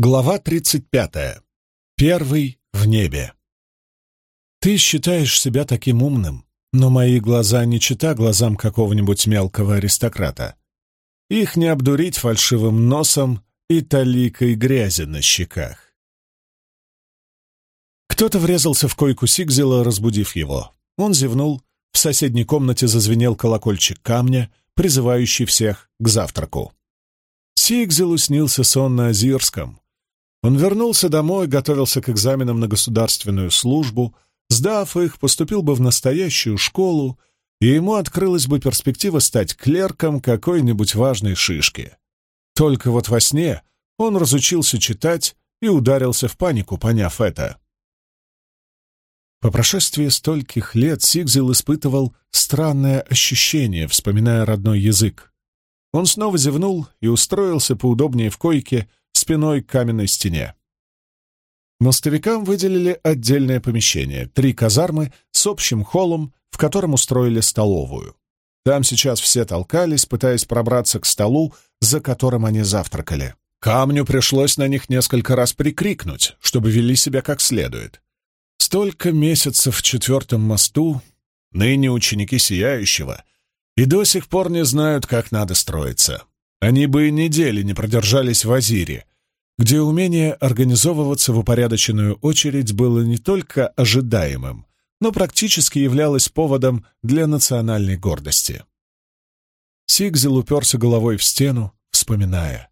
Глава 35. Первый в небе. Ты считаешь себя таким умным, но мои глаза не чита глазам какого-нибудь мелкого аристократа. Их не обдурить фальшивым носом и таликой грязи на щеках. Кто-то врезался в койку Сигзела, разбудив его. Он зевнул, в соседней комнате зазвенел колокольчик камня, призывающий всех к завтраку. Сигзелу снился сон на Озирском, он вернулся домой, готовился к экзаменам на государственную службу, сдав их, поступил бы в настоящую школу, и ему открылась бы перспектива стать клерком какой-нибудь важной шишки. Только вот во сне он разучился читать и ударился в панику, поняв это. По прошествии стольких лет Сигзил испытывал странное ощущение, вспоминая родной язык. Он снова зевнул и устроился поудобнее в койке, спиной к каменной стене. Мостовикам выделили отдельное помещение, три казармы с общим холлом, в котором устроили столовую. Там сейчас все толкались, пытаясь пробраться к столу, за которым они завтракали. Камню пришлось на них несколько раз прикрикнуть, чтобы вели себя как следует. Столько месяцев в четвертом мосту, ныне ученики Сияющего, и до сих пор не знают, как надо строиться. Они бы и недели не продержались в Азире, где умение организовываться в упорядоченную очередь было не только ожидаемым, но практически являлось поводом для национальной гордости. Сигзел уперся головой в стену, вспоминая.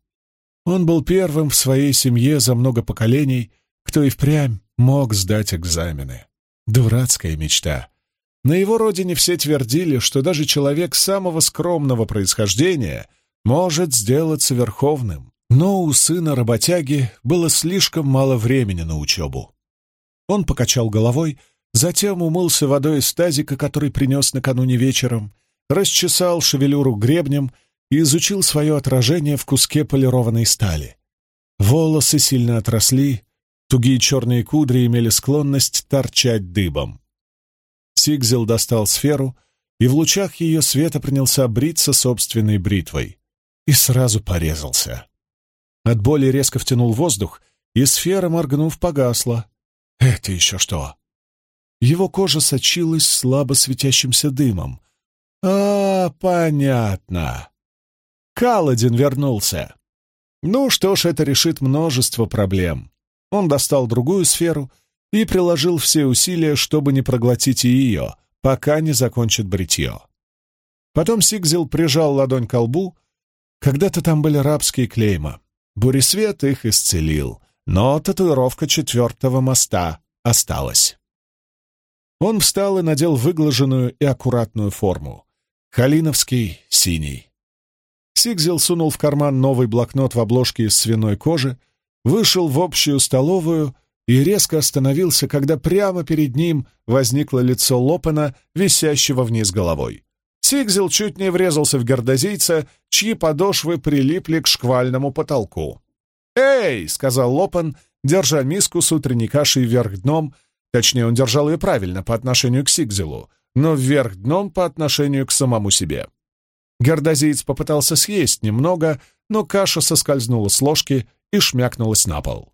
Он был первым в своей семье за много поколений, кто и впрямь мог сдать экзамены. Дурацкая мечта. На его родине все твердили, что даже человек самого скромного происхождения может сделаться верховным. Но у сына работяги было слишком мало времени на учебу. Он покачал головой, затем умылся водой из тазика, который принес накануне вечером, расчесал шевелюру гребнем и изучил свое отражение в куске полированной стали. Волосы сильно отросли, тугие черные кудри имели склонность торчать дыбом. Сигзел достал сферу и в лучах ее света принялся бриться собственной бритвой. И сразу порезался. От боли резко втянул воздух, и сфера, моргнув, погасла. Это еще что? Его кожа сочилась слабо светящимся дымом. А, понятно. Каладин вернулся. Ну что ж, это решит множество проблем. Он достал другую сферу и приложил все усилия, чтобы не проглотить ее, пока не закончит бритье. Потом Сигзил прижал ладонь к лбу. Когда-то там были рабские клейма. Буресвет их исцелил, но татуировка четвертого моста осталась. Он встал и надел выглаженную и аккуратную форму. Халиновский синий. Сигзел сунул в карман новый блокнот в обложке из свиной кожи, вышел в общую столовую и резко остановился, когда прямо перед ним возникло лицо Лопена, висящего вниз головой. Сигзел чуть не врезался в гордозийца, чьи подошвы прилипли к шквальному потолку. «Эй!» — сказал Лопан, держа миску с утренней кашей вверх дном, точнее, он держал ее правильно по отношению к Сигзелу, но вверх дном по отношению к самому себе. Гордозиец попытался съесть немного, но каша соскользнула с ложки и шмякнулась на пол.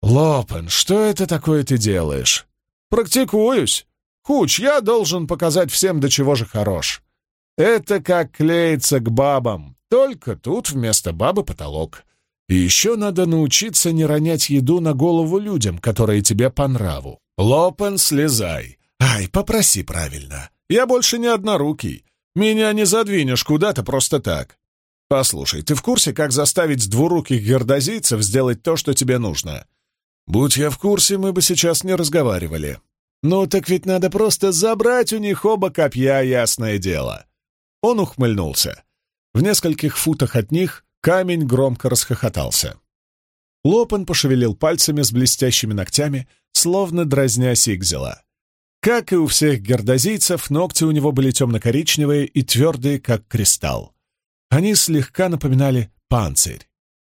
«Лопен, что это такое ты делаешь?» «Практикуюсь. Хуч, я должен показать всем, до чего же хорош. Это как клеится к бабам, только тут вместо бабы потолок. И еще надо научиться не ронять еду на голову людям, которые тебе по нраву. Лопен, слезай. Ай, попроси правильно. Я больше не однорукий. Меня не задвинешь куда-то просто так. Послушай, ты в курсе, как заставить двуруких гердозийцев сделать то, что тебе нужно? Будь я в курсе, мы бы сейчас не разговаривали. «Ну так ведь надо просто забрать у них оба копья, ясное дело!» Он ухмыльнулся. В нескольких футах от них камень громко расхохотался. Лопен пошевелил пальцами с блестящими ногтями, словно дразня Сигзела. Как и у всех гердозийцев, ногти у него были темно-коричневые и твердые, как кристалл. Они слегка напоминали панцирь.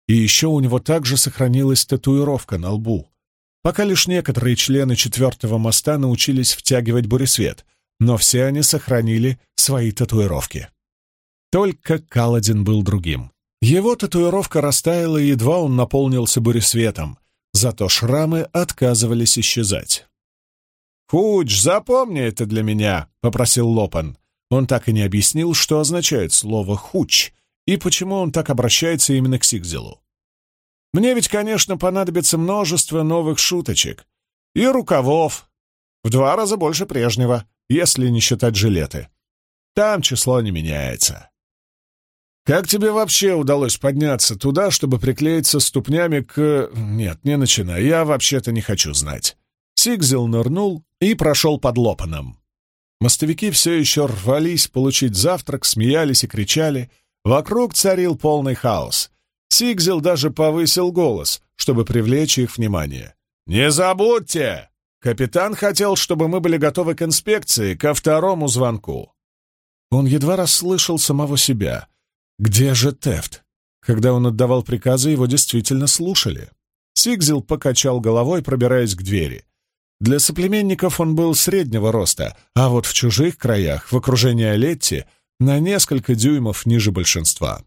И еще у него также сохранилась татуировка на лбу, Пока лишь некоторые члены четвертого моста научились втягивать буресвет, но все они сохранили свои татуировки. Только Каладин был другим. Его татуировка растаяла, едва он наполнился буресветом, зато шрамы отказывались исчезать. «Фудж, запомни это для меня», — попросил Лопан. Он так и не объяснил, что означает слово «хуч» и почему он так обращается именно к Сигзелу. «Мне ведь, конечно, понадобится множество новых шуточек. И рукавов. В два раза больше прежнего, если не считать жилеты. Там число не меняется». «Как тебе вообще удалось подняться туда, чтобы приклеиться ступнями к...» «Нет, не начинай, я вообще-то не хочу знать». Сигзел нырнул и прошел под лопаном. Мостовики все еще рвались получить завтрак, смеялись и кричали. Вокруг царил полный хаос. Сигзел даже повысил голос, чтобы привлечь их внимание. «Не забудьте! Капитан хотел, чтобы мы были готовы к инспекции, ко второму звонку». Он едва расслышал самого себя — где же Тефт? Когда он отдавал приказы, его действительно слушали. Сигзил покачал головой, пробираясь к двери. Для соплеменников он был среднего роста, а вот в чужих краях, в окружении Олетти, на несколько дюймов ниже большинства.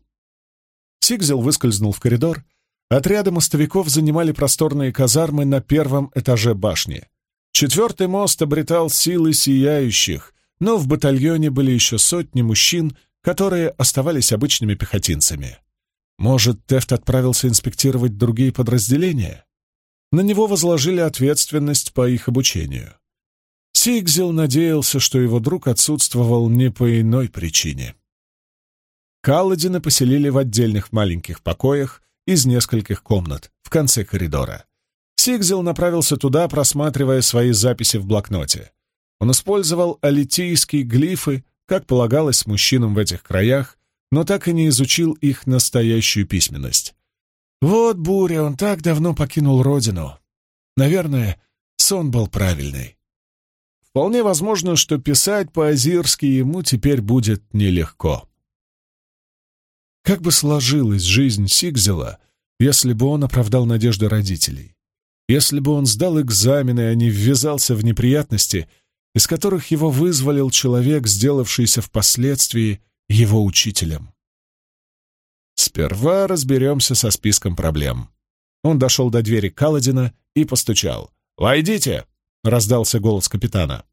Сигзил выскользнул в коридор. Отряды мостовиков занимали просторные казармы на первом этаже башни. Четвертый мост обретал силы сияющих, но в батальоне были еще сотни мужчин которые оставались обычными пехотинцами. Может, Тефт отправился инспектировать другие подразделения? На него возложили ответственность по их обучению. Сигзел надеялся, что его друг отсутствовал не по иной причине. Каладина поселили в отдельных маленьких покоях из нескольких комнат в конце коридора. Сигзел направился туда, просматривая свои записи в блокноте. Он использовал алитийские глифы, как полагалось мужчинам в этих краях, но так и не изучил их настоящую письменность. Вот буря, он так давно покинул родину. Наверное, сон был правильный. Вполне возможно, что писать по-азирски ему теперь будет нелегко. Как бы сложилась жизнь Сигзела, если бы он оправдал надежды родителей? Если бы он сдал экзамены, а не ввязался в неприятности — из которых его вызволил человек, сделавшийся впоследствии его учителем. Сперва разберемся со списком проблем. Он дошел до двери Каладина и постучал. «Войдите!» — раздался голос капитана.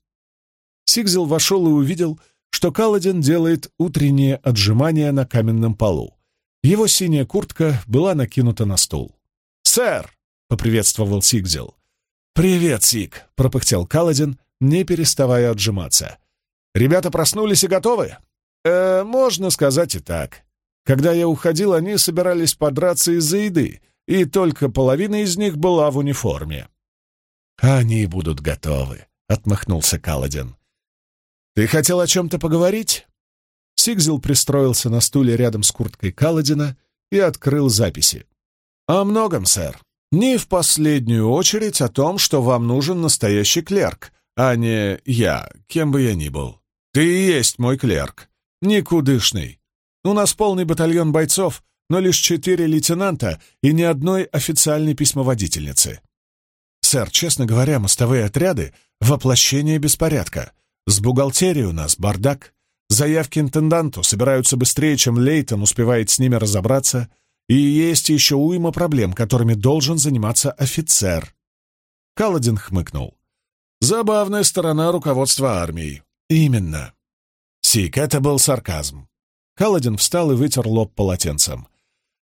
Сигзел вошел и увидел, что Каладин делает утреннее отжимание на каменном полу. Его синяя куртка была накинута на стул. «Сэр!» — поприветствовал Сигзел. «Привет, Сиг!» — пропыхтел Каладин, не переставая отжиматься. «Ребята проснулись и готовы?» «Э, можно сказать и так. Когда я уходил, они собирались подраться из-за еды, и только половина из них была в униформе». «Они будут готовы», — отмахнулся Каладин. «Ты хотел о чем-то поговорить?» Сигзил пристроился на стуле рядом с курткой Каладина и открыл записи. «О многом, сэр. Не в последнюю очередь о том, что вам нужен настоящий клерк, а не я, кем бы я ни был. Ты и есть мой клерк. Никудышный. У нас полный батальон бойцов, но лишь четыре лейтенанта и ни одной официальной письмоводительницы. Сэр, честно говоря, мостовые отряды — воплощение беспорядка. С бухгалтерией у нас бардак. Заявки интенданту собираются быстрее, чем Лейтон успевает с ними разобраться, и есть еще уйма проблем, которыми должен заниматься офицер. Каладин хмыкнул. Забавная сторона руководства армией. Именно. Сик, это был сарказм. Каладин встал и вытер лоб полотенцем.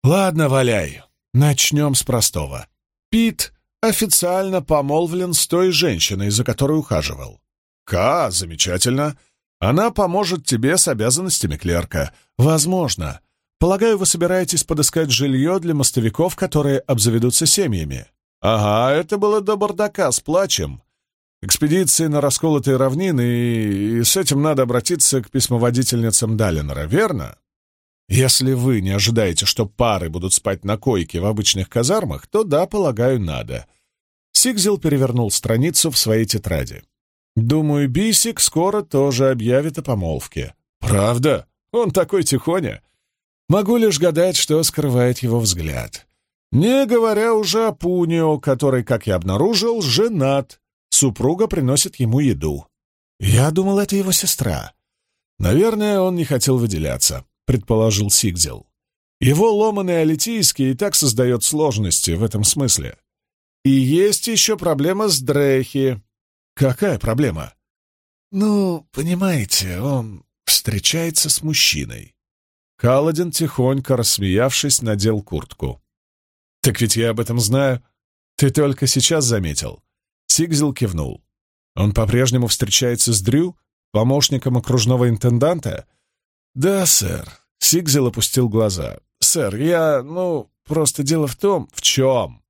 Ладно, валяй. Начнем с простого. Пит официально помолвлен с той женщиной, за которой ухаживал. Ка, замечательно. Она поможет тебе с обязанностями клерка. Возможно. Полагаю, вы собираетесь подыскать жилье для мостовиков, которые обзаведутся семьями. Ага, это было до бардака с плачем. Экспедиции на расколотые равнины, и, и с этим надо обратиться к письмоводительницам Далинора, верно? Если вы не ожидаете, что пары будут спать на койке в обычных казармах, то да, полагаю, надо. Сигзил перевернул страницу в своей тетради. Думаю, Бисик скоро тоже объявит о помолвке. Правда? Он такой тихоня. Могу лишь гадать, что скрывает его взгляд. Не говоря уже о Пунио, который, как я обнаружил, женат Супруга приносит ему еду. Я думал, это его сестра. Наверное, он не хотел выделяться, предположил Сигзел. Его ломаный алитийский и так создает сложности в этом смысле. И есть еще проблема с Дрейхи. Какая проблема? Ну, понимаете, он встречается с мужчиной. Каладин, тихонько рассмеявшись, надел куртку. «Так ведь я об этом знаю. Ты только сейчас заметил». Сигзел кивнул. «Он по-прежнему встречается с Дрю, помощником окружного интенданта?» «Да, сэр». Сигзел опустил глаза. «Сэр, я... ну, просто дело в том...» «В чем?»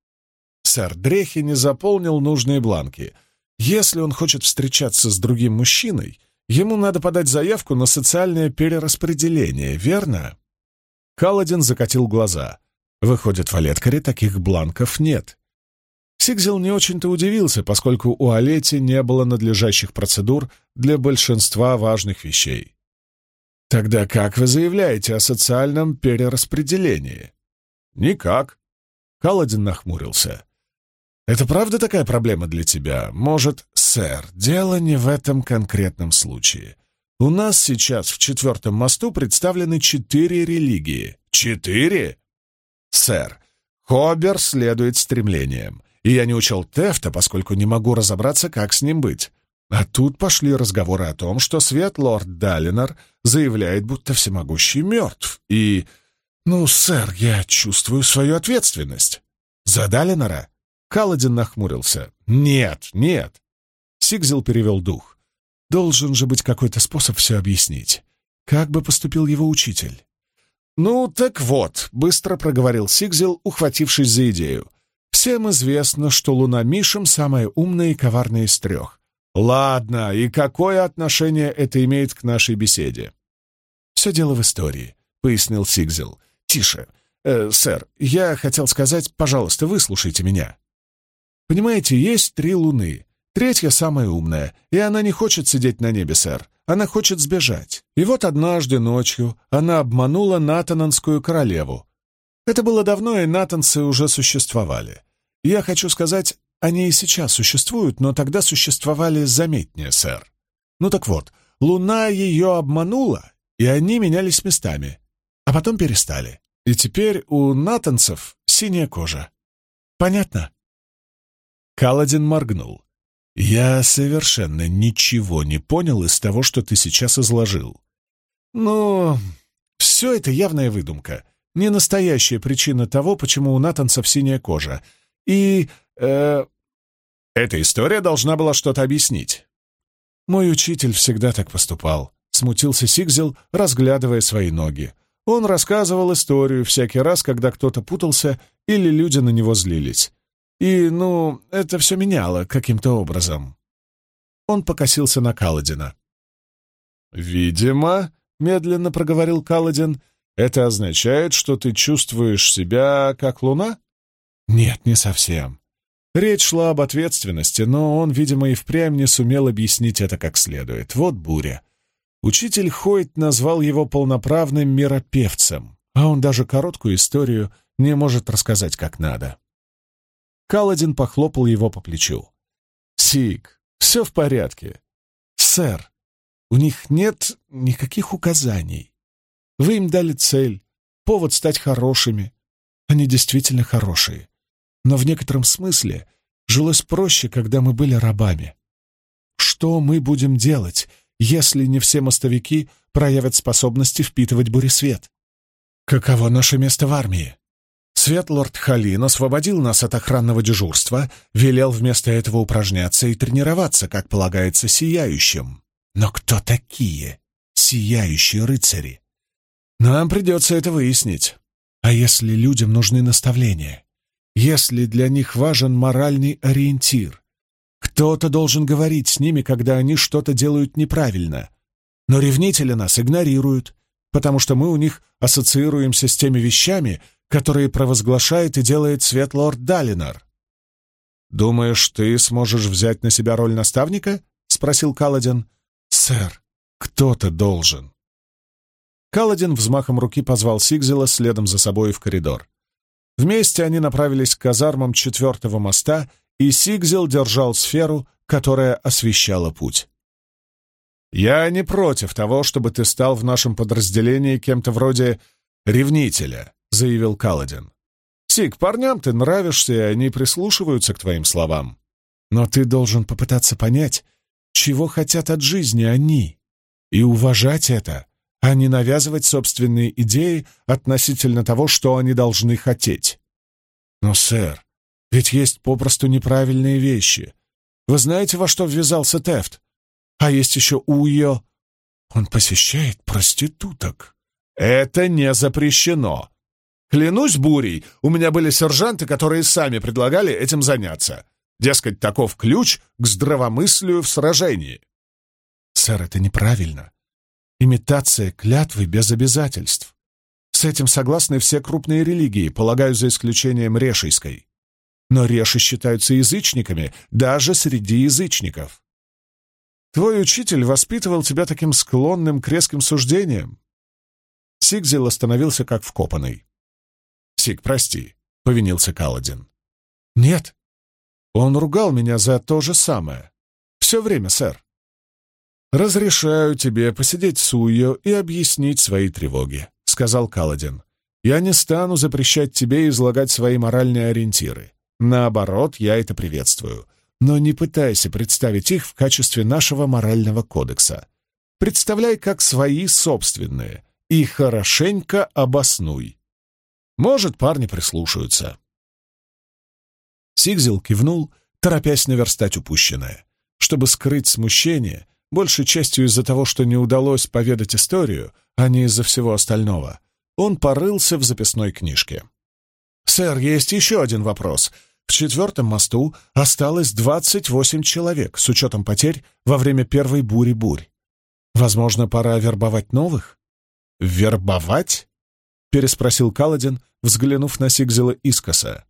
«Сэр, Дрехи не заполнил нужные бланки. Если он хочет встречаться с другим мужчиной, Ему надо подать заявку на социальное перераспределение, верно? Каладин закатил глаза. Выходит, в Олеткаре таких бланков нет. Сигзел не очень-то удивился, поскольку у Олети не было надлежащих процедур для большинства важных вещей. Тогда как вы заявляете о социальном перераспределении? Никак. Каладин нахмурился. Это правда такая проблема для тебя? Может, сэр, дело не в этом конкретном случае. У нас сейчас в четвертом мосту представлены четыре религии. Четыре? Сэр, Хобер следует стремлениям. И я не учел Тефта, поскольку не могу разобраться, как с ним быть. А тут пошли разговоры о том, что Свет-Лорд Далинор заявляет, будто всемогущий мертв. И... Ну, сэр, я чувствую свою ответственность. За Далинора Каладин нахмурился. «Нет, нет!» Сигзел перевел дух. «Должен же быть какой-то способ все объяснить. Как бы поступил его учитель?» «Ну, так вот», — быстро проговорил Сигзел, ухватившись за идею. «Всем известно, что Луна Мишем самая умная и коварная из трех. Ладно, и какое отношение это имеет к нашей беседе?» «Все дело в истории», — пояснил Сигзел. «Тише. Э, сэр, я хотел сказать, пожалуйста, выслушайте меня. Понимаете, есть три луны. Третья самая умная, и она не хочет сидеть на небе, сэр. Она хочет сбежать. И вот однажды ночью она обманула Натананскую королеву. Это было давно, и Натанцы уже существовали. Я хочу сказать, они и сейчас существуют, но тогда существовали заметнее, сэр. Ну так вот, луна ее обманула, и они менялись местами, а потом перестали. И теперь у натанцев синяя кожа. Понятно? Каладин моргнул. «Я совершенно ничего не понял из того, что ты сейчас изложил». «Ну, все это явная выдумка, не настоящая причина того, почему у натанцев синяя кожа. И... Э, эта история должна была что-то объяснить». «Мой учитель всегда так поступал», — смутился Сигзел, разглядывая свои ноги. Он рассказывал историю всякий раз, когда кто-то путался или люди на него злились. И, ну, это все меняло каким-то образом. Он покосился на Каладина. «Видимо», — медленно проговорил Каладин, — «это означает, что ты чувствуешь себя как луна?» «Нет, не совсем. Речь шла об ответственности, но он, видимо, и впрямь не сумел объяснить это как следует. Вот буря. Учитель Хойт назвал его полноправным миропевцем, а он даже короткую историю не может рассказать как надо. Каладин похлопал его по плечу. «Сик, все в порядке. Сэр, у них нет никаких указаний. Вы им дали цель, повод стать хорошими. Они действительно хорошие. Но в некотором смысле жилось проще, когда мы были рабами. Что мы будем делать, если не все мостовики проявят способности впитывать буресвет? Каково наше место в армии? Светлорд Халин освободил нас от охранного дежурства, велел вместо этого упражняться и тренироваться, как полагается, сияющим. Но кто такие сияющие рыцари? Нам придется это выяснить. А если людям нужны наставления? Если для них важен моральный ориентир? Кто-то должен говорить с ними, когда они что-то делают неправильно. Но ревнители нас игнорируют, потому что мы у них ассоциируемся с теми вещами, которые провозглашает и делает Светлорд Далинар. «Думаешь, ты сможешь взять на себя роль наставника?» — спросил Каладин. «Сэр, кто-то должен». Каладин взмахом руки позвал Сигзела следом за собой в коридор. Вместе они направились к казармам четвертого моста, и Сигзел держал сферу, которая освещала путь. «Я не против того, чтобы ты стал в нашем подразделении кем-то вроде ревнителя», — заявил Каладин. «Сик, парням ты нравишься, и они прислушиваются к твоим словам. Но ты должен попытаться понять, чего хотят от жизни они, и уважать это, а не навязывать собственные идеи относительно того, что они должны хотеть. Но, сэр, ведь есть попросту неправильные вещи. Вы знаете, во что ввязался Тефт? А есть еще Уйо. Он посещает проституток. Это не запрещено. Клянусь бурей, у меня были сержанты, которые сами предлагали этим заняться. Дескать, таков ключ к здравомыслию в сражении. Сэр, это неправильно. Имитация клятвы без обязательств. С этим согласны все крупные религии, полагаю, за исключением решейской. Но реши считаются язычниками, даже среди язычников. Твой учитель воспитывал тебя таким склонным к резким суждениям. Сигзил остановился как вкопанный. «Сиг, прости», — повинился Каладин. «Нет, он ругал меня за то же самое. Все время, сэр. «Разрешаю тебе посидеть с Уйо и объяснить свои тревоги», — сказал Каладин. «Я не стану запрещать тебе излагать свои моральные ориентиры. Наоборот, я это приветствую. Но не пытайся представить их в качестве нашего морального кодекса. Представляй как свои собственные и хорошенько обоснуй. Может, парни прислушаются». Сигзил кивнул, торопясь наверстать упущенное. Чтобы скрыть смущение, большей частью из-за того, что не удалось поведать историю, а не из-за всего остального, он порылся в записной книжке. «Сэр, есть еще один вопрос. В четвертом мосту осталось 28 человек, с учетом потерь во время первой бури-бурь. Возможно, пора вербовать новых?» «Вербовать?» — переспросил Каладин, взглянув на Сигзела искоса.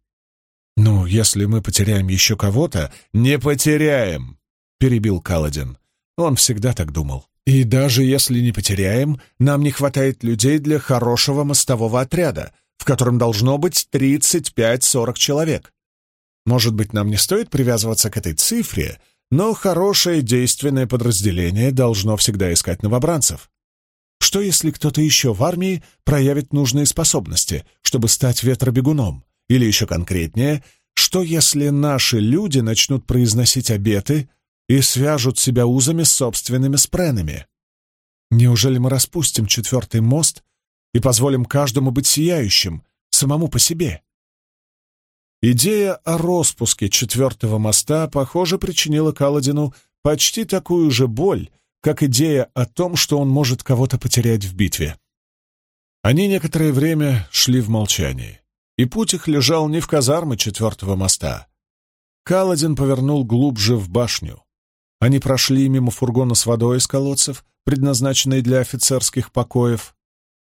«Ну, если мы потеряем еще кого-то...» «Не потеряем!» — перебил Каладин. Он всегда так думал. «И даже если не потеряем, нам не хватает людей для хорошего мостового отряда, в котором должно быть 35-40 человек. Может быть, нам не стоит привязываться к этой цифре, но хорошее действенное подразделение должно всегда искать новобранцев. Что если кто-то еще в армии проявит нужные способности, чтобы стать ветробегуном? Или еще конкретнее, что если наши люди начнут произносить обеты и свяжут себя узами с собственными спренами? Неужели мы распустим четвертый мост и позволим каждому быть сияющим, самому по себе? Идея о распуске четвертого моста, похоже, причинила Каладину почти такую же боль, как идея о том, что он может кого-то потерять в битве. Они некоторое время шли в молчании и путь их лежал не в казармы четвертого моста. Каладин повернул глубже в башню. Они прошли мимо фургона с водой из колодцев, предназначенной для офицерских покоев.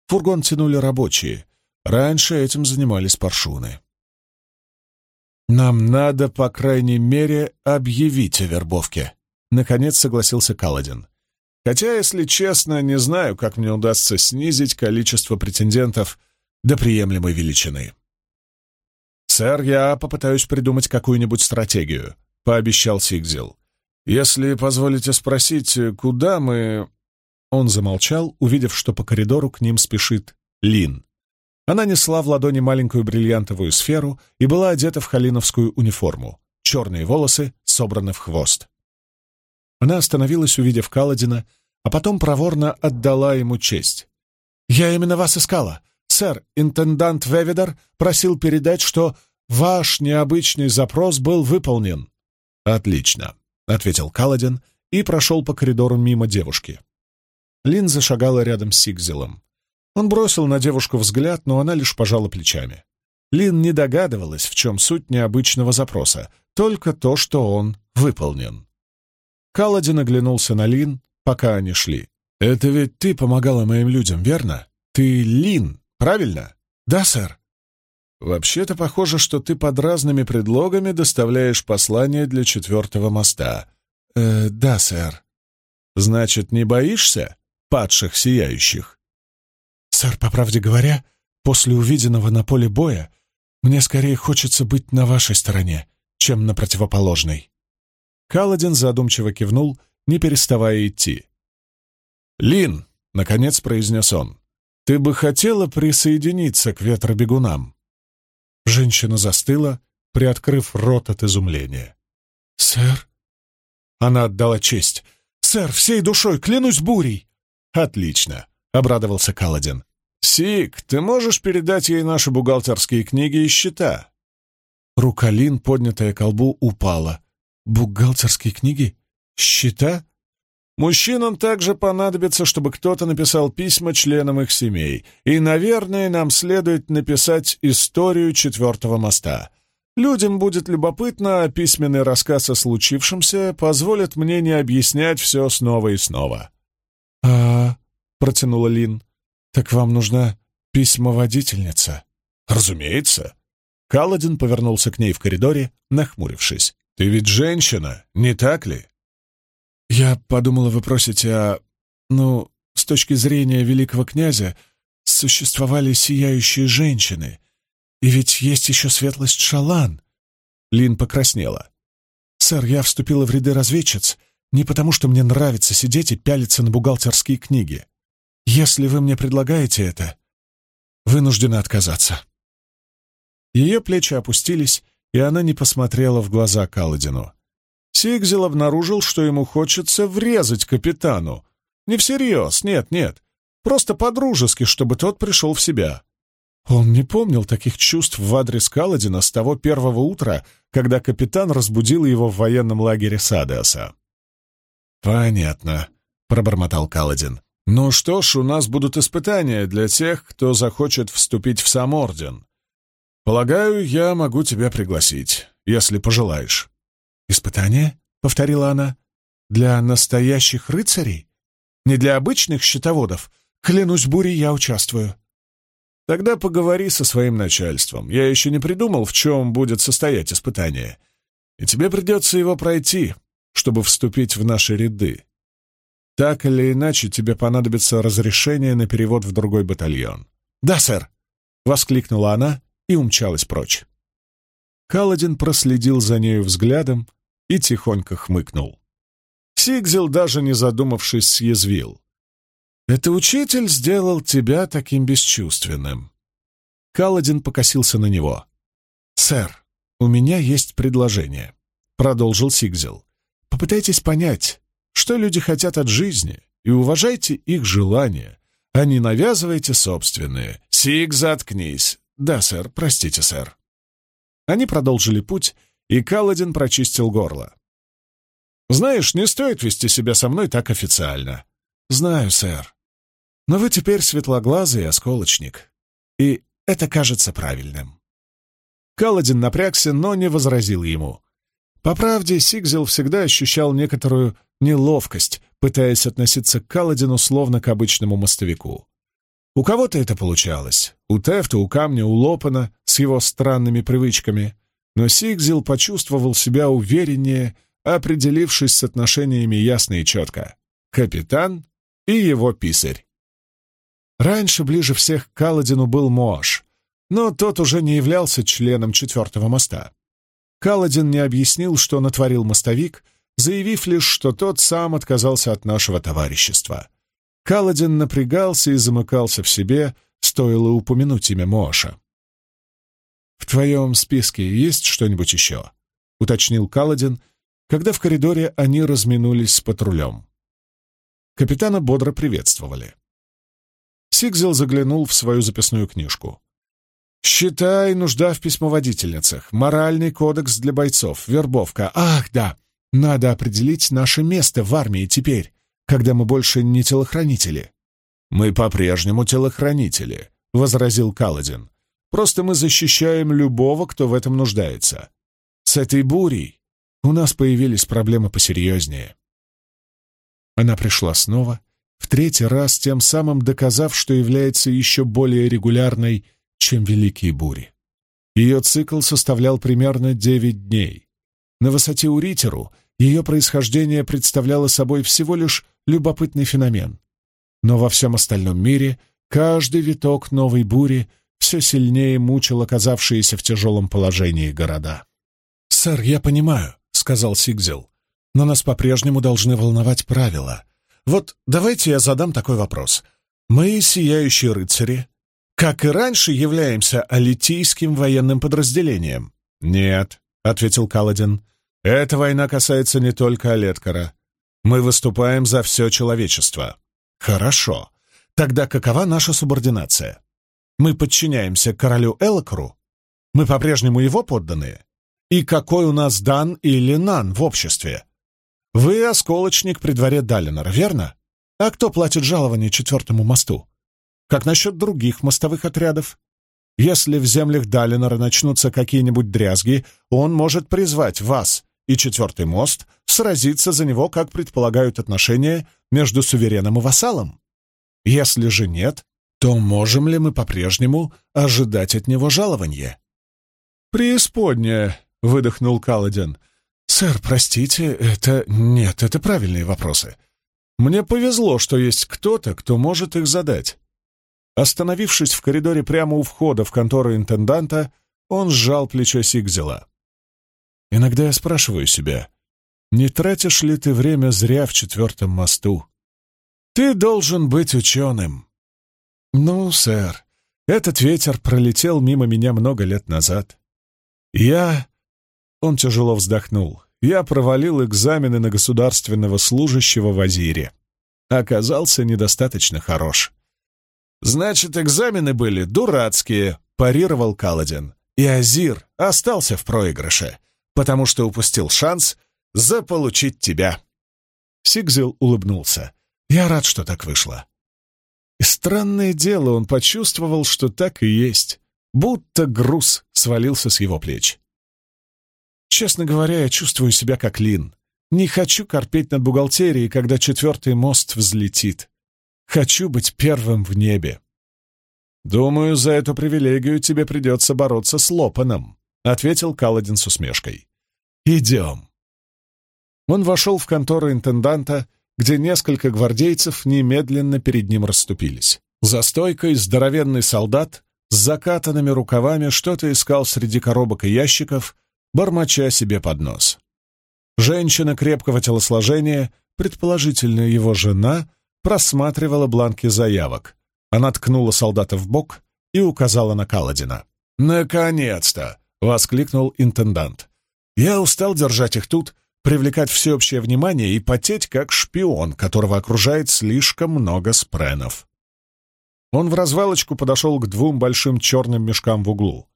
Фургон тянули рабочие. Раньше этим занимались паршуны. «Нам надо, по крайней мере, объявить о вербовке», — наконец согласился Каладин. «Хотя, если честно, не знаю, как мне удастся снизить количество претендентов до приемлемой величины». «Сэр, я попытаюсь придумать какую-нибудь стратегию», — пообещал Сигзил. «Если позволите спросить, куда мы...» Он замолчал, увидев, что по коридору к ним спешит Лин. Она несла в ладони маленькую бриллиантовую сферу и была одета в халиновскую униформу. Черные волосы собраны в хвост. Она остановилась, увидев Каладина, а потом проворно отдала ему честь. «Я именно вас искала. «Сэр, интендант Веведер просил передать, что ваш необычный запрос был выполнен». «Отлично», — ответил Каладин и прошел по коридору мимо девушки. Лин зашагала рядом с Сигзелом. Он бросил на девушку взгляд, но она лишь пожала плечами. Лин не догадывалась, в чем суть необычного запроса, только то, что он выполнен. Каладин оглянулся на Лин, пока они шли. «Это ведь ты помогала моим людям, верно? Ты Лин, Правильно? Да, сэр. Вообще-то похоже, что ты под разными предлогами доставляешь послание для четвертого моста. Э, да, сэр. Значит, не боишься падших сияющих? Сэр, по правде говоря, после увиденного на поле боя мне скорее хочется быть на вашей стороне, чем на противоположной. Каладин задумчиво кивнул, не переставая идти. «Лин!» — наконец произнес он. Ты бы хотела присоединиться к ветробегунам?» Женщина застыла, приоткрыв рот от изумления. «Сэр?» Она отдала честь. «Сэр, всей душой, клянусь бурей!» «Отлично!» — обрадовался Каладин. «Сик, ты можешь передать ей наши бухгалтерские книги и счета?» Рука Лин, поднятая к колбу, упала. «Бухгалтерские книги? Счета?» Мужчинам также понадобится, чтобы кто-то написал письма членам их семей. И, наверное, нам следует написать историю четвертого моста. Людям будет любопытно, а письменный рассказ о случившемся позволит мне не объяснять все снова и снова. «А...» — протянула Лин. «Так вам нужна письмоводительница?» «Разумеется». Каладин повернулся к ней в коридоре, нахмурившись. «Ты ведь женщина, не так ли?» «Я подумала, вы просите о... Ну, с точки зрения великого князя, существовали сияющие женщины. И ведь есть еще светлость Шалан». Лин покраснела. «Сэр, я вступила в ряды разведчиц не потому, что мне нравится сидеть и пялиться на бухгалтерские книги. Если вы мне предлагаете это, вынуждена отказаться». Ее плечи опустились, и она не посмотрела в глаза Каладину. Сигзел обнаружил, что ему хочется врезать капитану. Не всерьез, нет, нет. Просто по-дружески, чтобы тот пришел в себя. Он не помнил таких чувств в адрес Каладина с того первого утра, когда капитан разбудил его в военном лагере Садеаса. «Понятно», — пробормотал Каладин. «Ну что ж, у нас будут испытания для тех, кто захочет вступить в сам орден. Полагаю, я могу тебя пригласить, если пожелаешь». «Испытание?» — повторила она. «Для настоящих рыцарей? Не для обычных счетоводов? Клянусь бурей, я участвую». «Тогда поговори со своим начальством. Я еще не придумал, в чем будет состоять испытание. И тебе придется его пройти, чтобы вступить в наши ряды. Так или иначе, тебе понадобится разрешение на перевод в другой батальон». «Да, сэр!» — воскликнула она и умчалась прочь. Каладин проследил за нею взглядом, и тихонько хмыкнул. Сигзел, даже не задумавшись, съязвил. «Это учитель сделал тебя таким бесчувственным». Каладин покосился на него. «Сэр, у меня есть предложение», — продолжил Сигзел. «Попытайтесь понять, что люди хотят от жизни, и уважайте их желания, а не навязывайте собственные. Сиг, заткнись. Да, сэр, простите, сэр». Они продолжили путь, и Каладин прочистил горло. «Знаешь, не стоит вести себя со мной так официально». «Знаю, сэр. Но вы теперь светлоглазый осколочник, и это кажется правильным». Каладин напрягся, но не возразил ему. По правде, Сигзел всегда ощущал некоторую неловкость, пытаясь относиться к Каладину словно к обычному мостовику. У кого-то это получалось. У Тефта, у Камня, у Лопана с его странными привычками но Сигзил почувствовал себя увереннее, определившись с отношениями ясно и четко. Капитан и его писарь. Раньше ближе всех к Каладину был Мош, но тот уже не являлся членом четвертого моста. Каладин не объяснил, что натворил мостовик, заявив лишь, что тот сам отказался от нашего товарищества. Каладин напрягался и замыкался в себе, стоило упомянуть имя Моша. «В твоем списке есть что-нибудь еще?» — уточнил Каладин, когда в коридоре они разминулись с патрулем. Капитана бодро приветствовали. Сигзел заглянул в свою записную книжку. «Считай, нужда в письмоводительницах, моральный кодекс для бойцов, вербовка. Ах, да, надо определить наше место в армии теперь, когда мы больше не телохранители». «Мы по-прежнему телохранители», — возразил Каладин. Просто мы защищаем любого, кто в этом нуждается. С этой бурей у нас появились проблемы посерьезнее. Она пришла снова, в третий раз тем самым доказав, что является еще более регулярной, чем великие бури. Ее цикл составлял примерно девять дней. На высоте Уритеру ее происхождение представляло собой всего лишь любопытный феномен. Но во всем остальном мире каждый виток новой бури все сильнее мучил оказавшиеся в тяжелом положении города. «Сэр, я понимаю», — сказал Сигзел, — «но нас по-прежнему должны волновать правила. Вот давайте я задам такой вопрос. Мы, сияющие рыцари, как и раньше, являемся алитийским военным подразделением. Нет, — ответил Каладин, — эта война касается не только Олеткара. Мы выступаем за все человечество. Хорошо. Тогда какова наша субординация? Мы подчиняемся королю Элокру? Мы по-прежнему его подданные? И какой у нас дан или нан в обществе? Вы осколочник при дворе Далинора, верно? А кто платит жалование четвертому мосту? Как насчет других мостовых отрядов? Если в землях Далинора начнутся какие-нибудь дрязги, он может призвать вас и четвертый мост сразиться за него, как предполагают отношения между сувереном и вассалом. Если же нет, то можем ли мы по-прежнему ожидать от него жалования? «Преисподняя», — выдохнул Каладин. «Сэр, простите, это... Нет, это правильные вопросы. Мне повезло, что есть кто-то, кто может их задать». Остановившись в коридоре прямо у входа в контору интенданта, он сжал плечо Сигзела. «Иногда я спрашиваю себя, не тратишь ли ты время зря в четвертом мосту? Ты должен быть ученым». «Ну, сэр, этот ветер пролетел мимо меня много лет назад. Я...» Он тяжело вздохнул. «Я провалил экзамены на государственного служащего в Азире. Оказался недостаточно хорош». «Значит, экзамены были дурацкие», — парировал Каладин. И Азир остался в проигрыше, потому что упустил шанс заполучить тебя. Сигзил улыбнулся. «Я рад, что так вышло». И странное дело, он почувствовал, что так и есть будто груз свалился с его плеч. Честно говоря, я чувствую себя как Лин. Не хочу корпеть над бухгалтерией, когда четвертый мост взлетит. Хочу быть первым в небе. «Думаю, за эту привилегию тебе придется бороться с Лопаном», — ответил Каладин с усмешкой. «Идем». Он вошел в контору интенданта, где несколько гвардейцев немедленно перед ним расступились. За стойкой здоровенный солдат с закатанными рукавами что-то искал среди коробок и ящиков, бормоча себе под нос. Женщина крепкого телосложения, предположительно его жена, просматривала бланки заявок. Она ткнула солдата в бок и указала на Каладина. «Наконец-то!» — воскликнул интендант. «Я устал держать их тут, привлекать всеобщее внимание и потеть как шпион, которого окружает слишком много спренов. Он в развалочку подошел к двум большим черным мешкам в углу.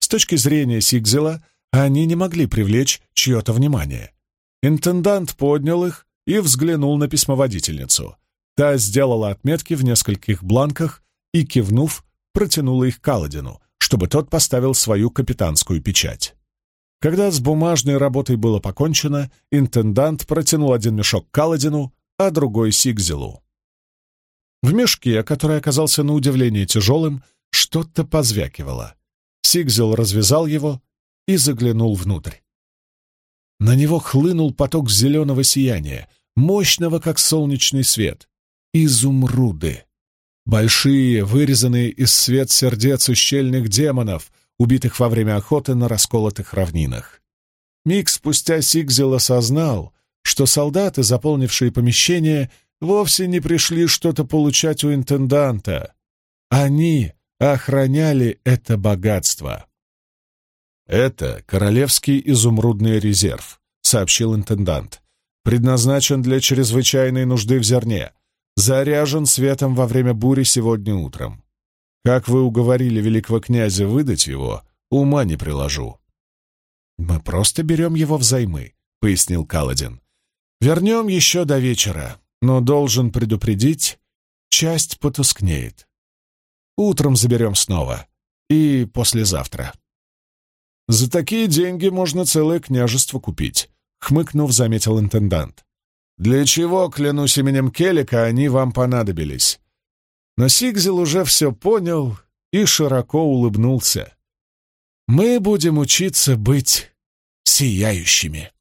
С точки зрения Сигзела, они не могли привлечь чье-то внимание. Интендант поднял их и взглянул на письмоводительницу. Та сделала отметки в нескольких бланках и, кивнув, протянула их Каладину, чтобы тот поставил свою капитанскую печать. Когда с бумажной работой было покончено, интендант протянул один мешок Каладину, а другой Сигзелу. В мешке, который оказался на удивление тяжелым, что-то позвякивало. Сигзел развязал его и заглянул внутрь. На него хлынул поток зеленого сияния, мощного, как солнечный свет. Изумруды. Большие, вырезанные из свет сердец ущельных демонов, убитых во время охоты на расколотых равнинах. Миг спустя Сигзел осознал, что солдаты, заполнившие помещение, вовсе не пришли что-то получать у интенданта. Они охраняли это богатство. «Это Королевский изумрудный резерв», — сообщил интендант. «Предназначен для чрезвычайной нужды в зерне. Заряжен светом во время бури сегодня утром. Как вы уговорили великого князя выдать его, ума не приложу». «Мы просто берем его взаймы», — пояснил Каладин. «Вернем еще до вечера но должен предупредить, часть потускнеет. Утром заберем снова. И послезавтра. За такие деньги можно целое княжество купить, хмыкнув, заметил интендант. Для чего, клянусь именем Келика, они вам понадобились? Но Сигзел уже все понял и широко улыбнулся. Мы будем учиться быть сияющими.